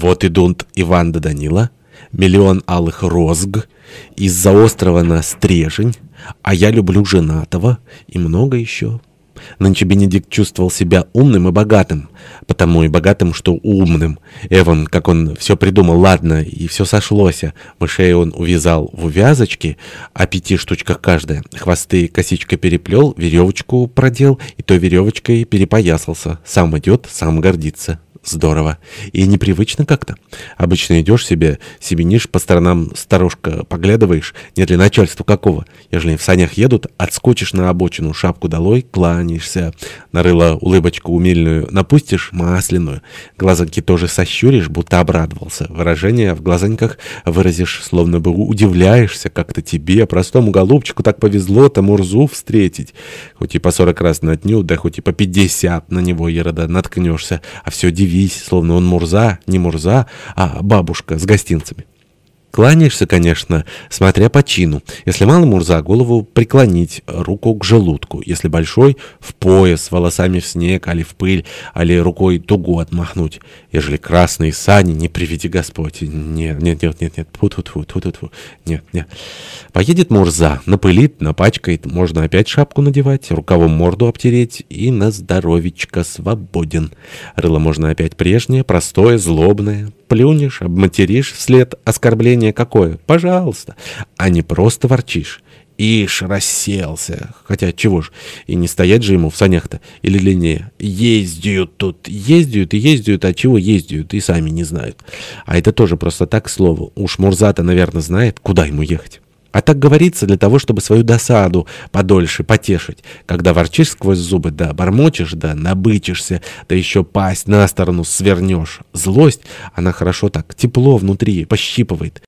Вот идут Иван да Данила, миллион алых розг, из-за острова на Стрежень, а я люблю женатого и много еще. Нынче Бенедикт чувствовал себя умным и богатым, потому и богатым, что умным. Эван, как он все придумал, ладно, и все сошлось. Мышей он увязал в увязочки, о пяти штучках каждая. Хвосты косичкой переплел, веревочку продел, и той веревочкой перепоясался. Сам идет, сам гордится. Здорово. И непривычно как-то. Обычно идешь себе, себенишь по сторонам, старушка, поглядываешь, нет ли начальства какого. Ежели в санях едут, отскочишь на обочину, шапку долой, кланяешься. Нарыла улыбочку умильную, напустишь масляную. Глазоньки тоже сощуришь, будто обрадовался. Выражение в глазоньках выразишь, словно бы удивляешься, как-то тебе, простому голубчику, так повезло-то Мурзу встретить. Хоть и по сорок раз на дню, да хоть и по пятьдесят на него, Ерода, наткнешься, а все дивишь дивись, словно он Мурза, не Мурза, а бабушка с гостинцами. Кланяешься, конечно, смотря по чину. Если мало Мурза, голову преклонить, руку к желудку. Если большой, в пояс, волосами в снег, али в пыль, али рукой дугу отмахнуть. Ежели красные сани, не приведи Господь. Нет, нет, нет, нет, нет, фу тьфу тьфу тьфу тьфу тьфу Нет, нет. Поедет Мурза, напылит, напачкает, можно опять шапку надевать, рукавом морду обтереть и на здоровечко свободен. Рыло можно опять прежнее, простое, злобное, плюнешь, обматеришь вслед оскорбление какое? Пожалуйста. А не просто ворчишь. Ишь, расселся. Хотя, чего ж, и не стоять же ему в санях-то. Или длиннее. Ездят тут. Ездят и ездят, а чего ездят, и сами не знают. А это тоже просто так, к слову. Уж Мурзата, наверное, знает, куда ему ехать. А так говорится для того, чтобы свою досаду подольше потешить. Когда ворчишь сквозь зубы, да бормочешь, да набычишься, да еще пасть на сторону свернешь. Злость, она хорошо так, тепло внутри, пощипывает.